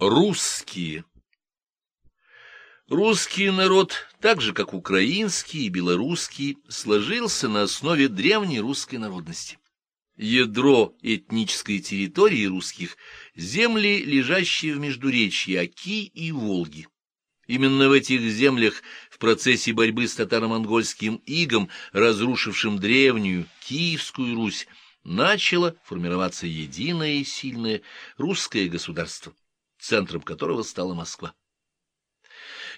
Русские Русский народ, так же как украинский и белорусский, сложился на основе древней русской народности. Ядро этнической территории русских – земли, лежащие в междуречье Оки и Волги. Именно в этих землях в процессе борьбы с татаро-монгольским игом, разрушившим древнюю Киевскую Русь, начало формироваться единое и сильное русское государство, центром которого стала Москва.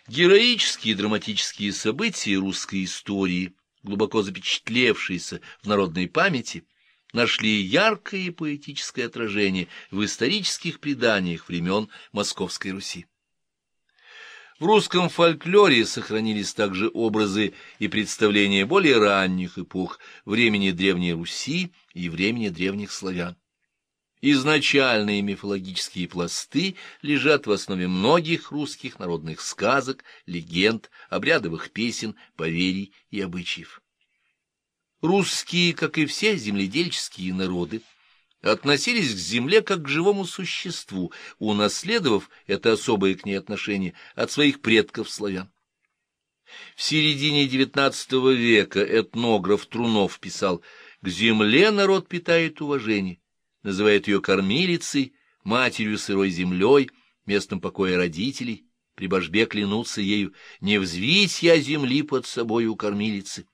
Героические и драматические события русской истории, глубоко запечатлевшиеся в народной памяти, нашли яркое и поэтическое отражение в исторических преданиях времен Московской Руси. В русском фольклоре сохранились также образы и представления более ранних эпох, времени Древней Руси и времени древних славян. Изначальные мифологические пласты лежат в основе многих русских народных сказок, легенд, обрядовых песен, поверий и обычаев. Русские, как и все земледельческие народы, относились к земле как к живому существу, унаследовав это особое к ней отношение от своих предков-славян. В середине XIX века этнограф Трунов писал «К земле народ питает уважение, называет ее кормилицей, матерью сырой землей, местом покоя родителей, при божбе клянутся ею, не взвить я земли под собою кормилицы.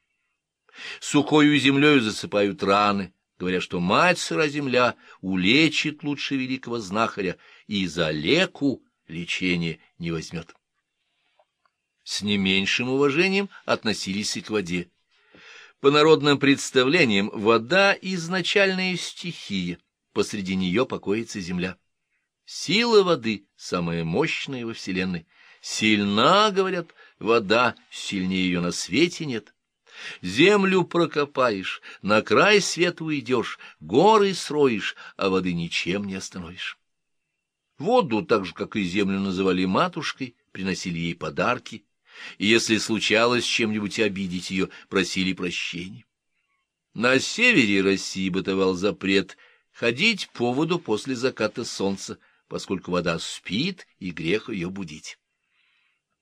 Сухою землею засыпают раны, говоря, что мать сыра земля улечит лучше великого знахаря и за леку лечение не возьмет. С не меньшим уважением относились и к воде. По народным представлениям, вода — изначальная стихия, посреди нее покоится земля. Сила воды самая мощная во Вселенной. Сильна, говорят, вода, сильнее ее на свете нет. Землю прокопаешь, на край света уйдешь, горы строишь, а воды ничем не остановишь. Воду, так же, как и землю, называли матушкой, приносили ей подарки, и если случалось чем-нибудь обидеть ее, просили прощения. На севере России бытовал запрет ходить по воду после заката солнца, поскольку вода спит, и грех ее будить.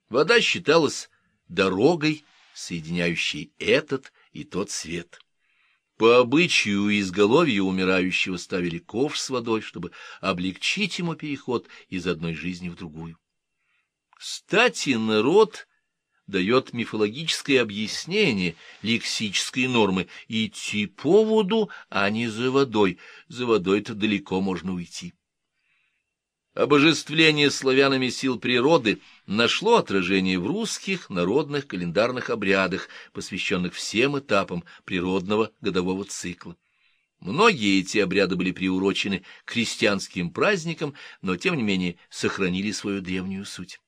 Вода считалась дорогой, соединяющей этот и тот свет. По обычаю изголовья умирающего ставили ковш с водой, чтобы облегчить ему переход из одной жизни в другую. Кстати, народ дает мифологическое объяснение лексической нормы идти по воду, а не за водой. За водой-то далеко можно уйти. Обожествление славянами сил природы нашло отражение в русских народных календарных обрядах, посвященных всем этапам природного годового цикла. Многие эти обряды были приурочены к христианским праздникам, но, тем не менее, сохранили свою древнюю суть.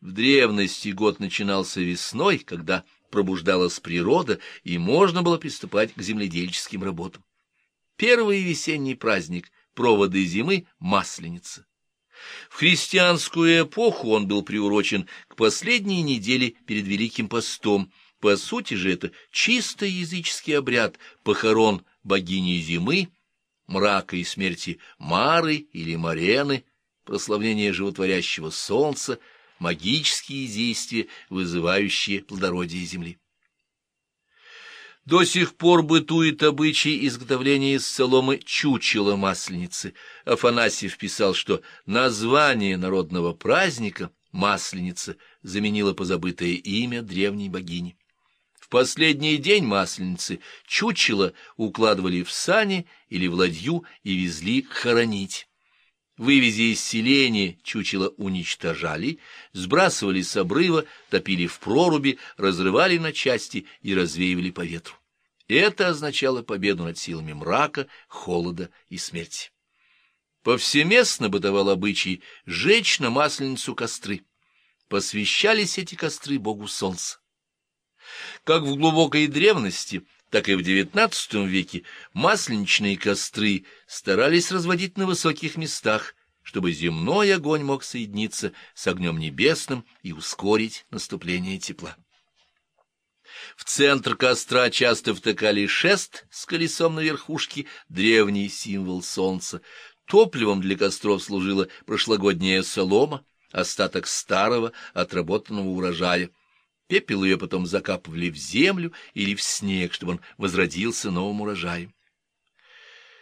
В древности год начинался весной, когда пробуждалась природа, и можно было приступать к земледельческим работам. Первый весенний праздник проводы зимы — Масленица. В христианскую эпоху он был приурочен к последней неделе перед Великим постом. По сути же это чисто языческий обряд похорон богини зимы, мрака и смерти Мары или Марены, прославление животворящего солнца, магические действия, вызывающие плодородие земли. До сих пор бытует обычай изготовления из соломы чучела масленицы. Афанасьев писал, что название народного праздника «масленица» заменило позабытое имя древней богини. В последний день масленицы чучело укладывали в сани или в ладью и везли хоронить. Вывезя из селения, чучело уничтожали, сбрасывали с обрыва, топили в проруби, разрывали на части и развеивали по ветру. Это означало победу над силами мрака, холода и смерти. Повсеместно бытовал обычай жечь на масленицу костры. Посвящались эти костры богу солнца. Как в глубокой древности – так и в XIX веке масленичные костры старались разводить на высоких местах, чтобы земной огонь мог соединиться с огнем небесным и ускорить наступление тепла. В центр костра часто втыкали шест с колесом на верхушке, древний символ солнца. Топливом для костров служила прошлогодняя солома, остаток старого отработанного урожая. Пепел ее потом закапывали в землю или в снег, чтобы он возродился новым урожаем.